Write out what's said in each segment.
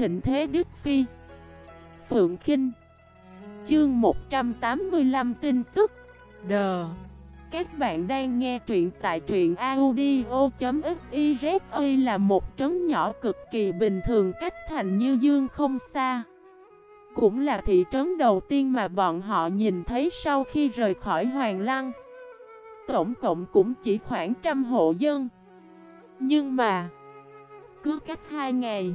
thịnh thế Đức Phi. Phượng Kinh. Chương 185 tin tức. Đờ. Các bạn đang nghe truyện tại truyện audio.xyz là một trấn nhỏ cực kỳ bình thường, cách thành như dương không xa. Cũng là thị trấn đầu tiên mà bọn họ nhìn thấy sau khi rời khỏi Hoàng Lăng. Tổng cộng cũng chỉ khoảng trăm hộ dân. Nhưng mà, Cứ cách hai ngày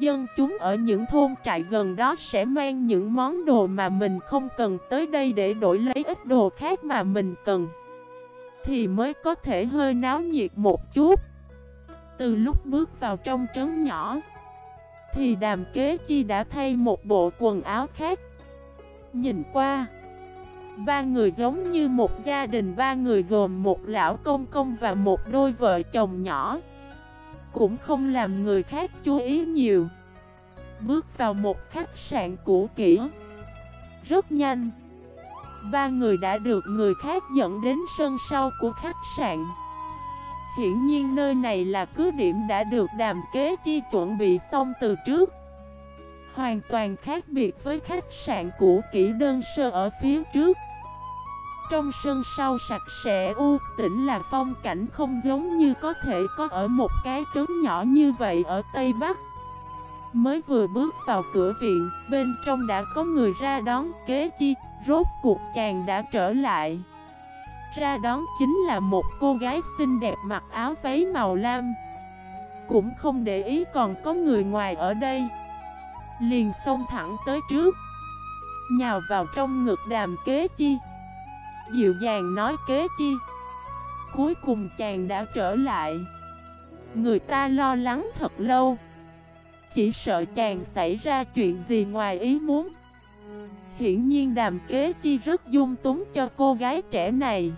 Dân chúng ở những thôn trại gần đó sẽ mang những món đồ mà mình không cần tới đây để đổi lấy ít đồ khác mà mình cần, Thì mới có thể hơi náo nhiệt một chút. Từ lúc bước vào trong trấn nhỏ, Thì đàm kế chi đã thay một bộ quần áo khác. Nhìn qua, Ba người giống như một gia đình, ba người gồm một lão công công và một đôi vợ chồng nhỏ. Cũng không làm người khác chú ý nhiều. Bước vào một khách sạn cũ kỹ. Rất nhanh. Ba người đã được người khác dẫn đến sân sau của khách sạn. Hiển nhiên nơi này là cứ điểm đã được đàm kế chi chuẩn bị xong từ trước. Hoàn toàn khác biệt với khách sạn cũ kỹ đơn sơ ở phía trước trong sân sau sạch sẽ u tĩnh là phong cảnh không giống như có thể có ở một cái trấn nhỏ như vậy ở Tây Bắc. Mới vừa bước vào cửa viện, bên trong đã có người ra đón kế chi, rốt cuộc chàng đã trở lại. Ra đón chính là một cô gái xinh đẹp mặc áo váy màu lam. Cũng không để ý còn có người ngoài ở đây. Liền xông thẳng tới trước. Nhào vào trong ngực đàm kế chi. Dịu dàng nói kế chi. Cuối cùng chàng đã trở lại. Người ta lo lắng thật lâu. Chỉ sợ chàng xảy ra chuyện gì ngoài ý muốn. Hiển nhiên đàm kế chi rất dung túng cho cô gái trẻ này.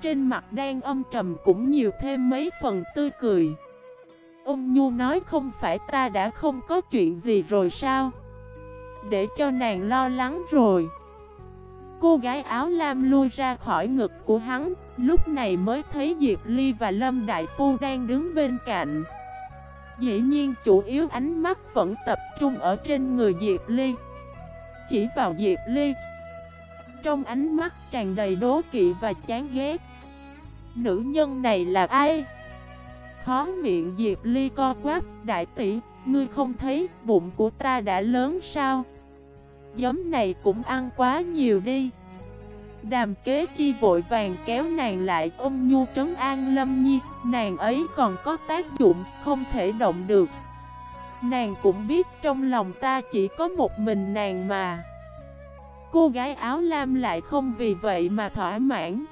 Trên mặt đang âm trầm cũng nhiều thêm mấy phần tươi cười. Ông Nhu nói không phải ta đã không có chuyện gì rồi sao? Để cho nàng lo lắng rồi. Cô gái áo lam lui ra khỏi ngực của hắn Lúc này mới thấy Diệp Ly và Lâm Đại Phu đang đứng bên cạnh Dĩ nhiên chủ yếu ánh mắt vẫn tập trung ở trên người Diệp Ly Chỉ vào Diệp Ly Trong ánh mắt tràn đầy đố kỵ và chán ghét Nữ nhân này là ai? Khó miệng Diệp Ly co quắp Đại tỷ, ngươi không thấy bụng của ta đã lớn sao? Giấm này cũng ăn quá nhiều đi. Đàm kế chi vội vàng kéo nàng lại ôm nhu trấn an lâm nhi, Nàng ấy còn có tác dụng không thể động được. Nàng cũng biết trong lòng ta chỉ có một mình nàng mà. Cô gái áo lam lại không vì vậy mà thỏa mãn.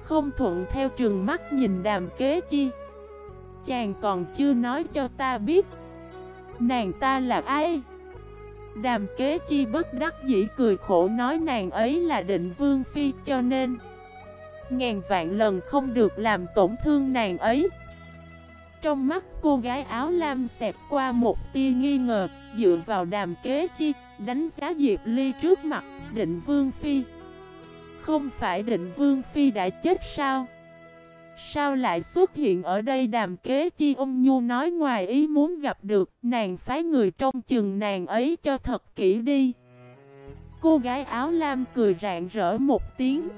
Không thuận theo trường mắt nhìn đàm kế chi. Chàng còn chưa nói cho ta biết, Nàng ta là ai? Đàm kế chi bất đắc dĩ cười khổ nói nàng ấy là định vương phi cho nên Ngàn vạn lần không được làm tổn thương nàng ấy. Trong mắt cô gái áo lam xẹt qua một tia nghi ngờ, Dựa vào đàm kế chi, Đánh giá Diệp Ly trước mặt, định vương phi. Không phải định vương phi đã chết sao? Sao lại xuất hiện ở đây đàm kế chi ông Nhu nói ngoài ý muốn gặp được, Nàng phái người trong chừng nàng ấy cho thật kỹ đi. Cô gái áo lam cười rạng rỡ một tiếng,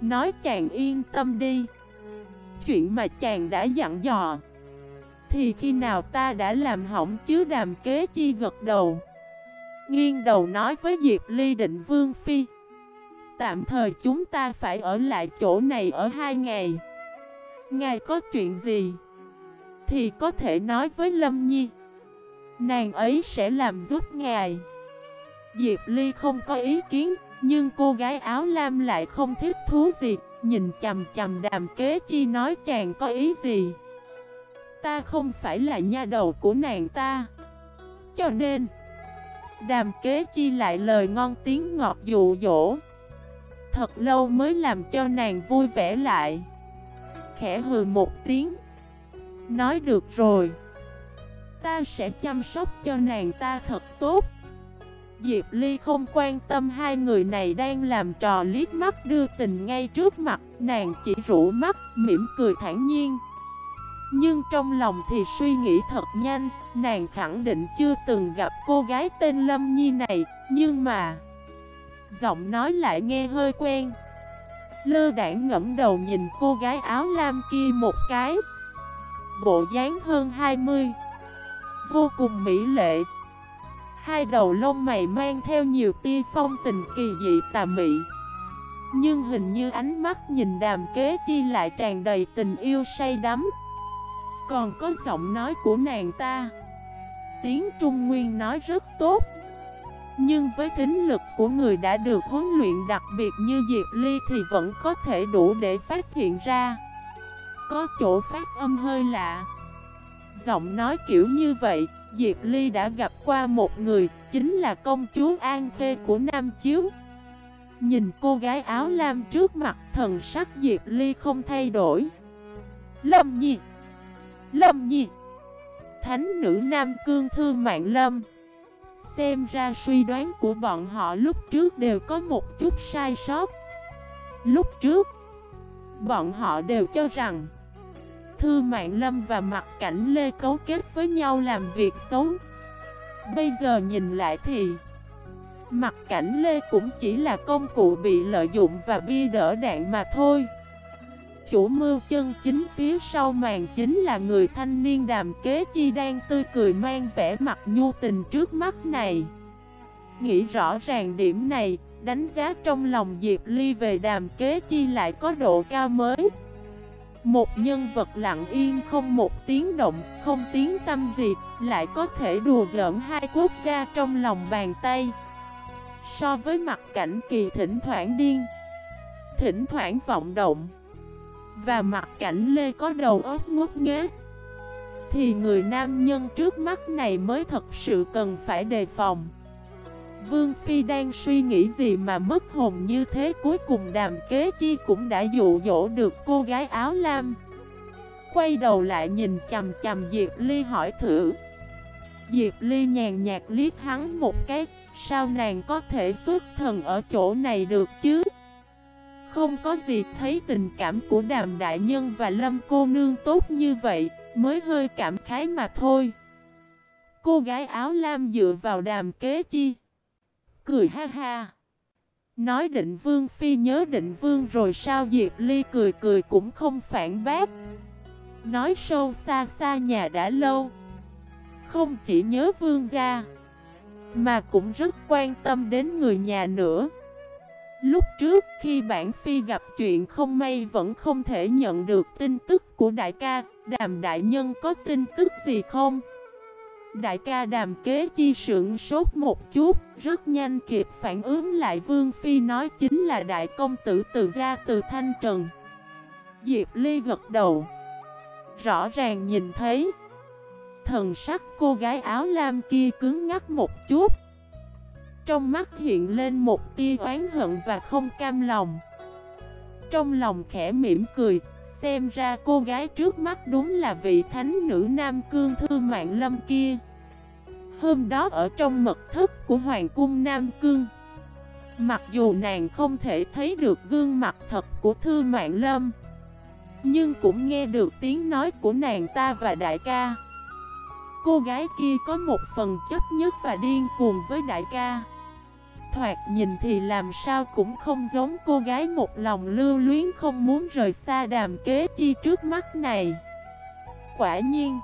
Nói chàng yên tâm đi. Chuyện mà chàng đã dặn dò, Thì khi nào ta đã làm hỏng chứ đàm kế chi gật đầu. Nghiêng đầu nói với Diệp Ly định Vương Phi, Tạm thời chúng ta phải ở lại chỗ này ở hai ngày. Ngài có chuyện gì? Thì có thể nói với Lâm Nhi. Nàng ấy sẽ làm giúp ngài. Diệp Ly không có ý kiến, Nhưng cô gái áo lam lại không thích thú gì. Nhìn chầm chầm đàm kế chi nói chàng có ý gì? Ta không phải là nha đầu của nàng ta. Cho nên, Đàm kế chi lại lời ngon tiếng ngọt dụ dỗ. Thật lâu mới làm cho nàng vui vẻ lại khẽ hừ một tiếng. Nói được rồi. Ta sẽ chăm sóc cho nàng ta thật tốt. Diệp Ly không quan tâm hai người này đang làm trò liếc mắt đưa tình ngay trước mặt Nàng chỉ rũ mắt, mỉm cười thản nhiên. Nhưng trong lòng thì suy nghĩ thật nhanh Nàng khẳng định chưa từng gặp cô gái tên Lâm Nhi này Nhưng mà Giọng nói lại nghe hơi quen. Lơ đảng ngẫm đầu nhìn cô gái áo lam kia một cái. Bộ dáng hơn 20 Vô cùng mỹ lệ. Hai đầu lông mày mang theo nhiều tia phong tình kỳ dị tà mị. Nhưng hình như ánh mắt nhìn đàm kế chi lại tràn đầy tình yêu say đắm. Còn có giọng nói của nàng ta. Tiếng Trung Nguyên nói rất tốt. Nhưng với tính lực của người đã được huấn luyện đặc biệt như Diệp Ly thì vẫn có thể đủ để phát hiện ra. Có chỗ phát âm hơi lạ. Giọng nói kiểu như vậy Diệp Ly đã gặp qua một người, chính là công chúa An Khê của Nam Chiếu. Nhìn cô gái áo lam trước mặt thần sắc Diệp Ly không thay đổi. Lâm Nhi! Lâm Nhi! Thánh nữ Nam Cương Thư Mạng Lâm! Xem ra suy đoán của bọn họ lúc trước đều có một chút sai sót. Lúc trước, Bọn họ đều cho rằng, Thư Mạng Lâm và Mặt Cảnh Lê cấu kết với nhau làm việc xấu. Bây giờ nhìn lại thì Mặt Cảnh Lê cũng chỉ là công cụ bị lợi dụng và bia đỡ đạn mà thôi. Chủ mưu chân chính phía sau màn chính là người thanh niên đàm kế chi đang tươi cười mang vẻ mặt nhu tình trước mắt này Nghĩ rõ ràng điểm này, đánh giá trong lòng Diệp Ly về đàm kế chi lại có độ cao mới một nhân vật lặng yên không một tiếng động, không tiếng tâm gì, lại có thể đùa giỡn hai quốc gia trong lòng bàn tay. So với mặt cảnh kỳ thỉnh thoảng điên, thỉnh thoảng vọng động, và mặt cảnh lê có đầu óc ngốc nghếch, thì người nam nhân trước mắt này mới thật sự cần phải đề phòng. Vương Phi đang suy nghĩ gì mà mất hồn như thế Cuối cùng đàm kế chi cũng đã dụ dỗ được cô gái áo lam. Quay đầu lại nhìn chầm chầm Diệp Ly hỏi thử. Diệp Ly nhàn nhạt liếc hắn một cái Sao nàng có thể xuất thần ở chỗ này được chứ? Không có gì thấy tình cảm của đàm đại nhân và lâm cô nương tốt như vậy Mới hơi cảm khái mà thôi Cô gái áo lam dựa vào đàm kế chi cười ha ha. Nói định vương phi nhớ định vương rồi sao Diệp Ly cười cười cũng không phản bác. Nói sâu xa xa nhà đã lâu. Không chỉ nhớ vương gia, mà cũng rất quan tâm đến người nhà nữa. Lúc trước khi bản phi gặp chuyện không may vẫn không thể nhận được tin tức của đại ca, đàm đại nhân có tin tức gì không? Đại ca đàm kế chi sưởng sốt một chút, rất nhanh kịp phản ứng lại Vương Phi nói chính là đại công tử từ gia từ Thanh Trần. Diệp Ly gật đầu. Rõ ràng nhìn thấy Thần sắc cô gái áo lam kia cứng ngắt một chút trong mắt hiện lên một tia oán hận và không cam lòng. Trong lòng khẽ mỉm cười, Xem ra cô gái trước mắt đúng là vị thánh nữ Nam Cương Thư Mạng Lâm kia. Hôm đó ở trong mật thất của Hoàng cung Nam Cương, Mặc dù nàng không thể thấy được gương mặt thật của Thư Mạng Lâm, Nhưng cũng nghe được tiếng nói của nàng ta và đại ca. Cô gái kia có một phần chấp nhất và điên cuồng với đại ca. Thoạt nhìn thì làm sao cũng không giống cô gái một lòng lưu luyến không muốn rời xa đàm kế chi trước mắt này. Quả nhiên,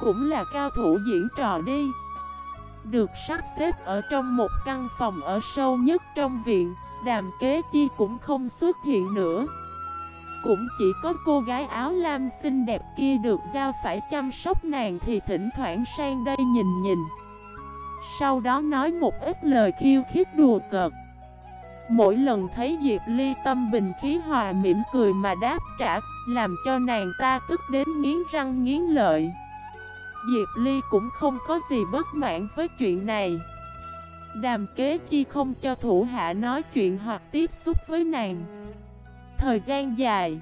cũng là cao thủ diễn trò đi. Được sắp xếp ở trong một căn phòng ở sâu nhất trong viện, Đàm kế chi cũng không xuất hiện nữa. Cũng chỉ có cô gái áo lam xinh đẹp kia được giao phải chăm sóc nàng Thì thỉnh thoảng sang đây nhìn nhìn. Sau đó nói một ít lời khiêu khích đùa cợt. Mỗi lần thấy Diệp Ly tâm bình khí hòa mỉm cười mà đáp trả, Làm cho nàng ta tức đến nghiến răng nghiến lợi. Diệp Ly cũng không có gì bất mãn với chuyện này. Đàm kế chi không cho thủ hạ nói chuyện hoặc tiếp xúc với nàng. Thời gian dài,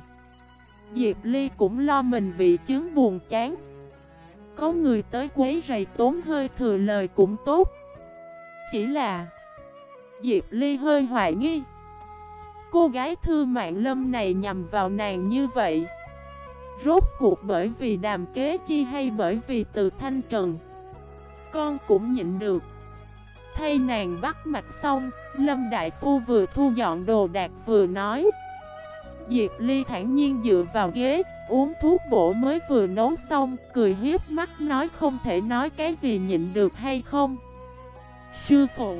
Diệp Ly cũng lo mình bị chứng buồn chán. Có người tới quấy rầy tốn hơi thừa lời cũng tốt. Chỉ là, Diệp Ly hơi hoài nghi. Cô gái thư mạng lâm này nhằm vào nàng như vậy. Rốt cuộc bởi vì đàm kế chi hay bởi vì từ thanh trần, Con cũng nhịn được. Thay nàng bắt mặt xong, Lâm Đại Phu vừa thu dọn đồ đạc vừa nói. Diệp Ly thản nhiên dựa vào ghế Uống thuốc bổ mới vừa nấu xong, Cười hiếp mắt nói không thể nói cái gì nhịn được hay không? Sư phụ,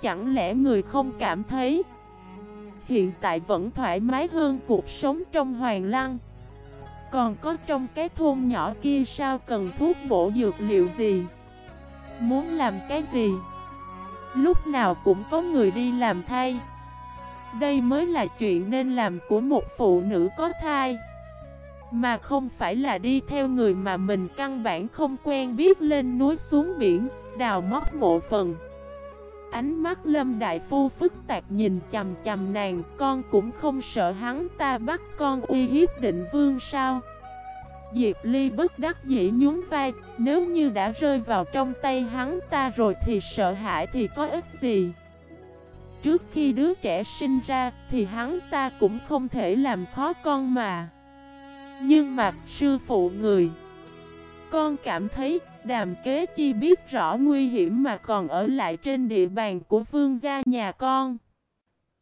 Chẳng lẽ người không cảm thấy Hiện tại vẫn thoải mái hơn cuộc sống trong hoàng lăng? Còn có trong cái thôn nhỏ kia sao cần thuốc bổ dược liệu gì? Muốn làm cái gì? Lúc nào cũng có người đi làm thay. Đây mới là chuyện nên làm của một phụ nữ có thai. Mà không phải là đi theo người mà mình căn bản không quen biết lên núi xuống biển, Đào móc mộ phần. Ánh mắt Lâm Đại Phu phức tạp nhìn chầm chầm nàng, Con cũng không sợ hắn ta bắt con uy hiếp định vương sao? Diệp Ly bất đắc dĩ nhún vai, Nếu như đã rơi vào trong tay hắn ta rồi thì sợ hãi thì có ích gì? Trước khi đứa trẻ sinh ra thì hắn ta cũng không thể làm khó con mà. Nhưng mà sư phụ người Con cảm thấy đàm kế chi biết rõ nguy hiểm mà còn ở lại trên địa bàn của vương gia nhà con.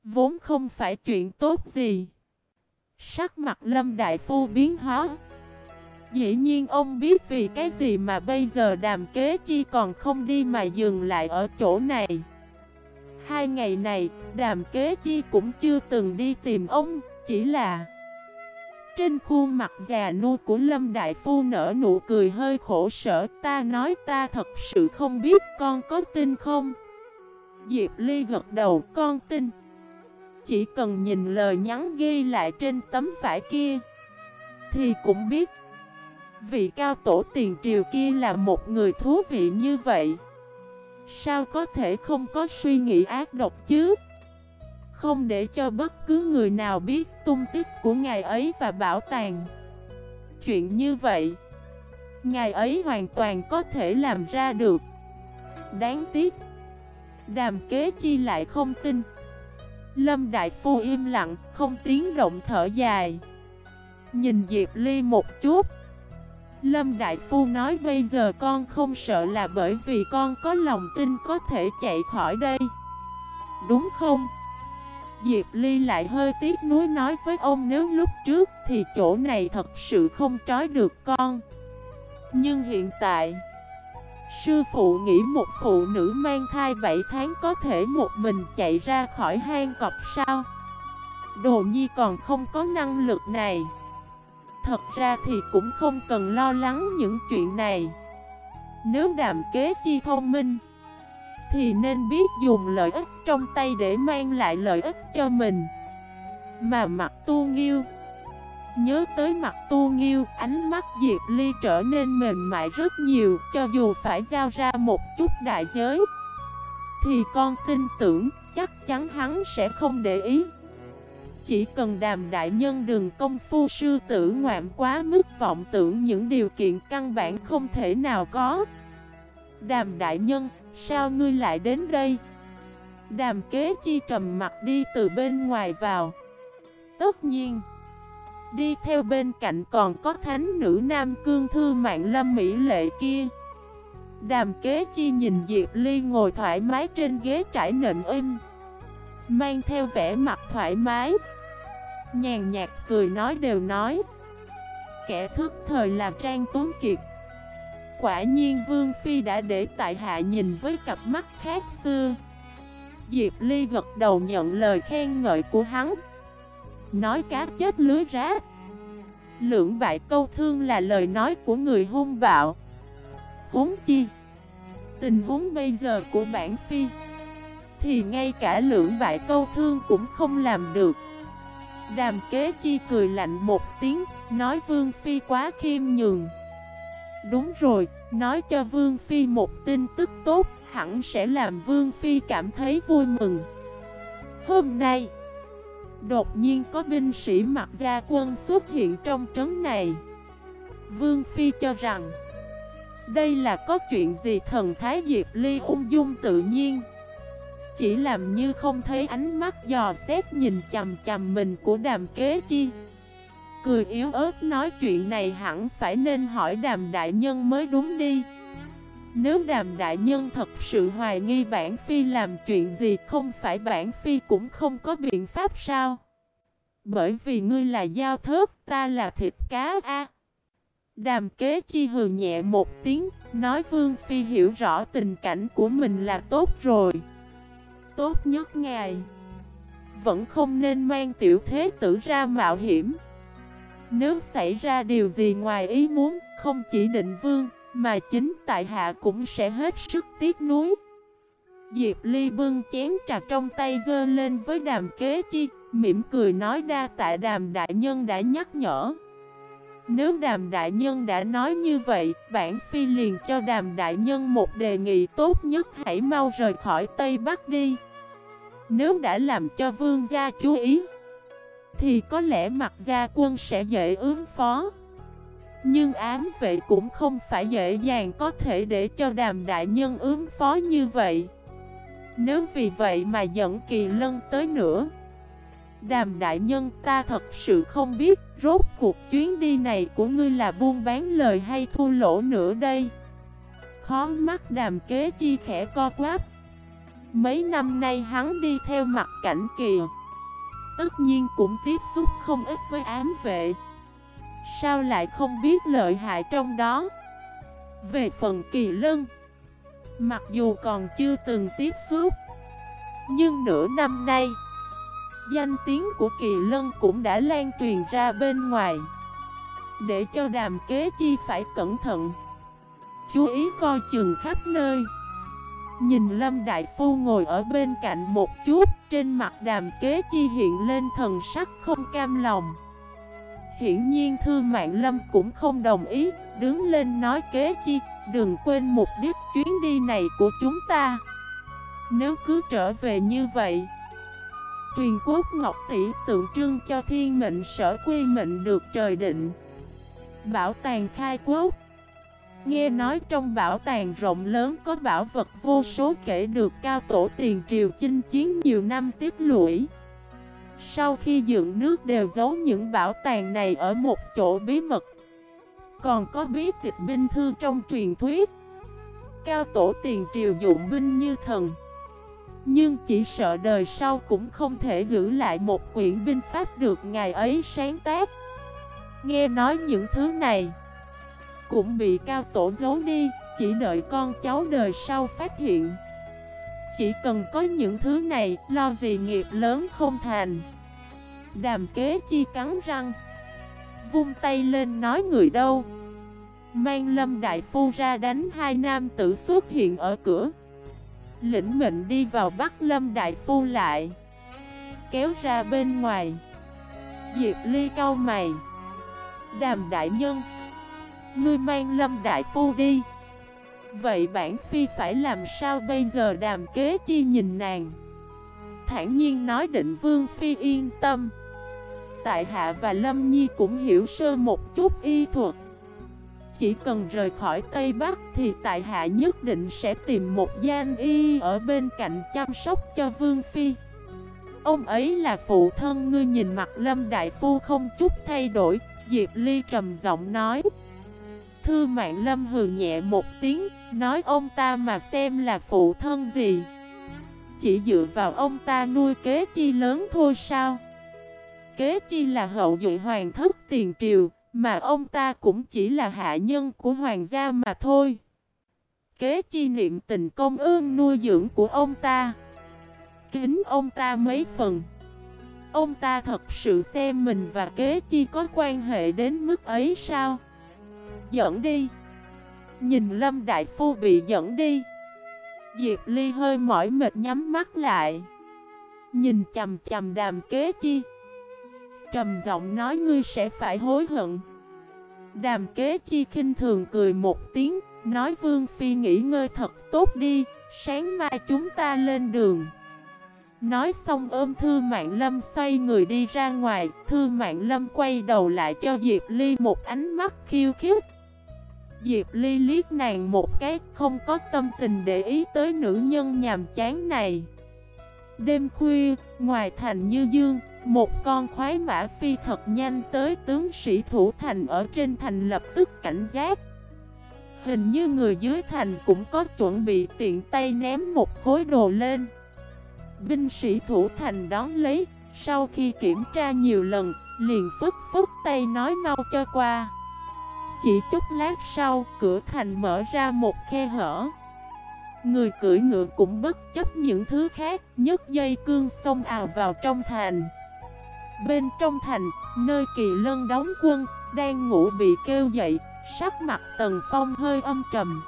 Vốn không phải chuyện tốt gì. Sắc mặt lâm đại phu biến hóa. Dĩ nhiên ông biết vì cái gì mà bây giờ đàm kế chi còn không đi mà dừng lại ở chỗ này. Hai ngày này, đàm kế chi cũng chưa từng đi tìm ông, chỉ là trên khuôn mặt già nua của Lâm Đại Phu nở nụ cười hơi khổ sở. Ta nói ta thật sự không biết con có tin không? Diệp Ly gật đầu, con tin. Chỉ cần nhìn lời nhắn ghi lại trên tấm vải kia Thì cũng biết. Vị cao tổ tiền triều kia là một người thú vị như vậy, Sao có thể không có suy nghĩ ác độc chứ? Không để cho bất cứ người nào biết tung tích của ngài ấy và bảo tàng. Chuyện như vậy, Ngài ấy hoàn toàn có thể làm ra được. Đáng tiếc, Đàm kế chi lại không tin. Lâm Đại Phu im lặng, Không tiếng động thở dài. Nhìn Diệp Ly một chút, Lâm Đại Phu nói bây giờ con không sợ là bởi vì con có lòng tin có thể chạy khỏi đây. Đúng không? Diệp Ly lại hơi tiếc nuối nói với ông nếu lúc trước thì chỗ này thật sự không trói được con. Nhưng hiện tại, Sư phụ nghĩ một phụ nữ mang thai 7 tháng có thể một mình chạy ra khỏi hang cọp sao? Đồ nhi còn không có năng lực này. Thật ra thì cũng không cần lo lắng những chuyện này. Nếu đàm kế chi thông minh thì nên biết dùng lợi ích trong tay để mang lại lợi ích cho mình. Mà mặt tu nghiêu Nhớ tới mặt tu nghiêu Ánh mắt Diệp Ly trở nên mềm mại rất nhiều Cho dù phải giao ra một chút đại giới Thì con tin tưởng chắc chắn hắn sẽ không để ý. Chỉ cần đàm đại nhân đừng công phu sư tử ngoạm quá mức vọng tưởng những điều kiện căn bản không thể nào có. Đàm đại nhân, sao ngươi lại đến đây? Đàm kế chi trầm mặt đi từ bên ngoài vào. Tất nhiên, Đi theo bên cạnh còn có thánh nữ nam cương thư mạng lâm mỹ lệ kia. Đàm kế chi nhìn Diệp Ly ngồi thoải mái trên ghế trải nệm im Mang theo vẻ mặt thoải mái. Nhàn nhạt cười nói đều nói, Kẻ thức thời là Trang Tuấn Kiệt Quả nhiên Vương Phi đã để tại hạ nhìn với cặp mắt khác xưa. Diệp Ly gật đầu nhận lời khen ngợi của hắn. Nói cá chết lưới rác Lưỡng bại câu thương là lời nói của người hung bạo. Huống chi Tình huống bây giờ của bản Phi Thì ngay cả lưỡng bại câu thương cũng không làm được. Đàm kế chi cười lạnh một tiếng, nói Vương Phi quá khiêm nhường. Đúng rồi, nói cho Vương Phi một tin tức tốt, hẳn sẽ làm Vương Phi cảm thấy vui mừng. Hôm nay, đột nhiên có binh sĩ mặc gia quân xuất hiện trong trấn này. Vương Phi cho rằng, đây là có chuyện gì thần Thái Diệp Ly ung dung tự nhiên. Chỉ làm như không thấy ánh mắt dò xét nhìn chầm chầm mình của đàm kế chi Cười yếu ớt nói chuyện này hẳn phải nên hỏi đàm đại nhân mới đúng đi. Nếu đàm đại nhân thật sự hoài nghi bản phi làm chuyện gì Không phải bản phi cũng không có biện pháp sao? Bởi vì ngươi là giao thớt, ta là thịt cá a. Đàm kế chi hừ nhẹ một tiếng Nói Vương Phi hiểu rõ tình cảnh của mình là tốt rồi. Tốt nhất ngài. Vẫn không nên mang tiểu thế tử ra mạo hiểm. Nếu xảy ra điều gì ngoài ý muốn Không chỉ định vương Mà chính tại hạ cũng sẽ hết sức tiếc nuối Diệp Ly bưng chén trà trong tay dơ lên với đàm kế chi Mỉm cười nói đa tại đàm đại nhân đã nhắc nhở nếu đàm đại nhân đã nói như vậy, bản phi liền cho đàm đại nhân một đề nghị tốt nhất hãy mau rời khỏi Tây Bắc đi. Nếu đã làm cho vương gia chú ý, thì có lẽ mặt gia quân sẽ dễ ứng phó. Nhưng ám vệ cũng không phải dễ dàng có thể để cho đàm đại nhân ứng phó như vậy. Nếu vì vậy mà dẫn kỳ lân tới nữa, Đàm đại nhân ta thật sự không biết Rốt cuộc chuyến đi này của ngươi là buôn bán lời hay thua lỗ nữa đây Khó mắt đàm kế chi khẽ co quáp Mấy năm nay hắn đi theo mặt cảnh kìa Tất nhiên cũng tiếp xúc không ít với ám vệ. Sao lại không biết lợi hại trong đó? Về phần kỳ lân, Mặc dù còn chưa từng tiếp xúc, Nhưng nửa năm nay, Danh tiếng của kỳ lân cũng đã lan truyền ra bên ngoài. Để cho đàm kế chi phải cẩn thận, Chú ý coi chừng khắp nơi. Nhìn Lâm Đại Phu ngồi ở bên cạnh một chút, Trên mặt đàm kế chi hiện lên thần sắc không cam lòng. Hiển nhiên Thư Mạng Lâm cũng không đồng ý, Đứng lên nói kế chi, Đừng quên mục đích chuyến đi này của chúng ta. Nếu cứ trở về như vậy Truyền quốc ngọc tỷ tượng trưng cho thiên mệnh sở quy mệnh được trời định. Bảo tàng khai quốc Nghe nói trong bảo tàng rộng lớn có bảo vật vô số kể được cao tổ tiền triều chinh chiến nhiều năm tiếp lũy. Sau khi dựng nước đều giấu những bảo tàng này ở một chỗ bí mật. Còn có bí tịch binh thư trong truyền thuyết. Cao tổ tiền triều dụng binh như thần. Nhưng chỉ sợ đời sau cũng không thể giữ lại một quyển binh pháp được ngày ấy sáng tác. Nghe nói những thứ này cũng bị cao tổ giấu đi, Chỉ đợi con cháu đời sau phát hiện. Chỉ cần có những thứ này, Lo gì nghiệp lớn không thành. Đàm kế chi cắn răng, Vung tay lên nói người đâu. Mang lâm đại phu ra đánh hai nam tử xuất hiện ở cửa. Lĩnh mệnh đi vào bắt Lâm Đại Phu lại. Kéo ra bên ngoài. Diệp Ly cau mày. Đàm Đại Nhân Ngươi mang Lâm Đại Phu đi. Vậy bản phi phải làm sao bây giờ đàm kế chi nhìn nàng? Thản nhiên nói định vương phi yên tâm. Tại hạ và Lâm Nhi cũng hiểu sơ một chút y thuật. Chỉ cần rời khỏi Tây Bắc thì tại hạ nhất định sẽ tìm một gian y ở bên cạnh chăm sóc cho Vương Phi. Ông ấy là phụ thân ngươi nhìn mặt Lâm Đại Phu không chút thay đổi. Diệp Ly trầm giọng nói Thư mạng Lâm hừ nhẹ một tiếng, Nói ông ta mà xem là phụ thân gì? Chỉ dựa vào ông ta nuôi kế chi lớn thôi sao? Kế chi là hậu duệ hoàng thất tiền triều, mà ông ta cũng chỉ là hạ nhân của hoàng gia mà thôi. Kế chi niệm tình công ơn nuôi dưỡng của ông ta. Kính ông ta mấy phần? Ông ta thật sự xem mình và kế chi có quan hệ đến mức ấy sao? Dẫn đi. Nhìn Lâm Đại Phu bị dẫn đi. Diệp Ly hơi mỏi mệt nhắm mắt lại. Nhìn chầm chầm đàm kế chi. Trầm giọng nói ngươi sẽ phải hối hận. Đàm kế chi khinh thường cười một tiếng, Nói Vương Phi nghỉ ngơi thật tốt đi, Sáng mai chúng ta lên đường. Nói xong ôm Thư Mạng Lâm xoay người đi ra ngoài, Thư Mạng Lâm quay đầu lại cho Diệp Ly một ánh mắt khiêu khích. Diệp Ly liếc nàng một cái không có tâm tình để ý tới nữ nhân nhàm chán này. Đêm khuya, ngoài thành như dương, Một con khoái mã phi thật nhanh tới tướng sĩ thủ thành ở trên thành lập tức cảnh giác. Hình như người dưới thành cũng có chuẩn bị tiện tay ném một khối đồ lên. Binh sĩ thủ thành đón lấy Sau khi kiểm tra nhiều lần Liền phức phức tay nói mau cho qua. Chỉ chút lát sau Cửa thành mở ra một khe hở. Người cưỡi ngựa cũng bất chấp những thứ khác nhấc dây cương xông ào vào trong thành. Bên trong thành, nơi kỳ lân đóng quân Đang ngủ bị kêu dậy Sắc mặt Tần Phong hơi âm trầm.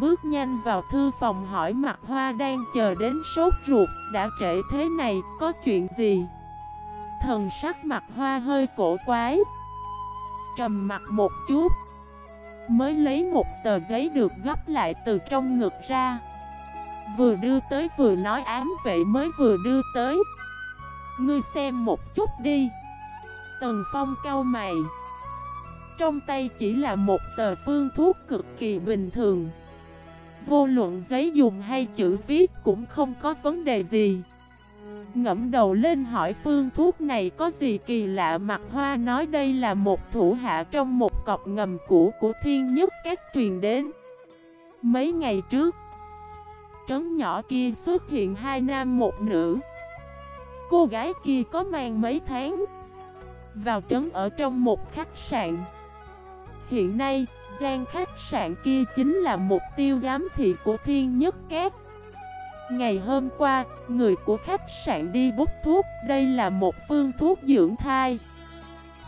Bước nhanh vào thư phòng hỏi mặt hoa đang chờ đến sốt ruột Đã trễ thế này, có chuyện gì? Thần sắc mặt hoa hơi cổ quái. Trầm mặt một chút. Mới lấy một tờ giấy được gấp lại từ trong ngực ra. Vừa đưa tới vừa nói ám vệ mới vừa đưa tới. Ngươi xem một chút đi. Tần Phong cau mày. Trong tay chỉ là một tờ phương thuốc cực kỳ bình thường. Vô luận giấy dùng hay chữ viết cũng không có vấn đề gì. Ngẫm đầu lên hỏi phương thuốc này có gì kỳ lạ Mặt hoa nói đây là một thủ hạ trong một cọc ngầm cũ của thiên nhất các truyền đến. Mấy ngày trước Trấn nhỏ kia xuất hiện hai nam một nữ. Cô gái kia có mang mấy tháng Vào trấn ở trong một khách sạn. Hiện nay, gian khách sạn kia chính là mục tiêu giám thị của thiên nhất các. Ngày hôm qua, người của khách sạn đi bút thuốc, đây là một phương thuốc dưỡng thai.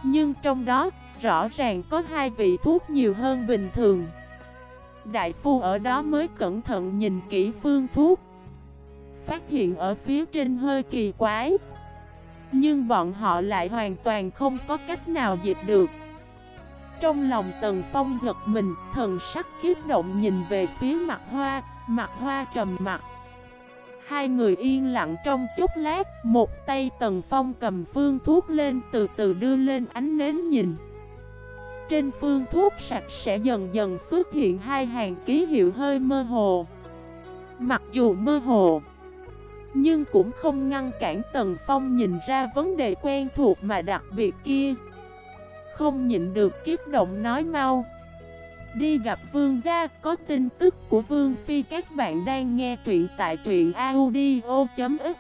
Nhưng trong đó, rõ ràng có hai vị thuốc nhiều hơn bình thường. Đại phu ở đó mới cẩn thận nhìn kỹ phương thuốc. Phát hiện ở phía trên hơi kỳ quái. Nhưng bọn họ lại hoàn toàn không có cách nào dịch được. Trong lòng Tần Phong giật mình, thần sắc kiếp động nhìn về phía mặt hoa, mặt hoa trầm mặt. Hai người yên lặng trong chút lát, Một tay Tần Phong cầm phương thuốc lên, từ từ đưa lên ánh nến nhìn. Trên phương thuốc sạch sẽ dần dần xuất hiện hai hàng ký hiệu hơi mơ hồ. Mặc dù mơ hồ, Nhưng cũng không ngăn cản Tần Phong nhìn ra vấn đề quen thuộc mà đặc biệt kia. Không nhịn được kiếp động nói mau. Đi gặp vương gia, có tin tức của vương phi các bạn đang nghe truyện tại truyện audio.fif